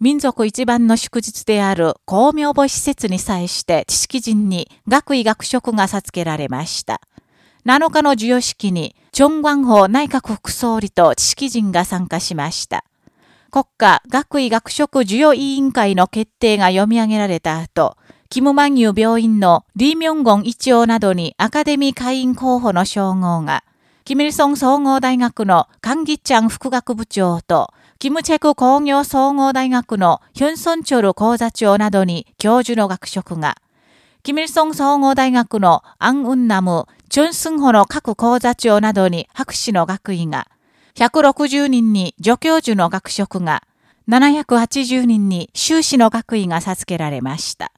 民族一番の祝日である公明母施設に際して知識人に学位学職が授けられました。7日の授与式に、チョン・グァンホ内閣副総理と知識人が参加しました。国家学位学職授与委員会の決定が読み上げられた後、キム・マンユ病院のリー・ミョンゴン一応などにアカデミー会員候補の称号が、キミルソン総合大学のカンギチャン副学部長と、キムチェク工業総合大学のヒョンソンチョル講座長などに教授の学職が、キミルソン総合大学のアン・ウンナム、チョンスンホの各講座長などに博士の学位が、160人に助教授の学職が、780人に修士の学位が授けられました。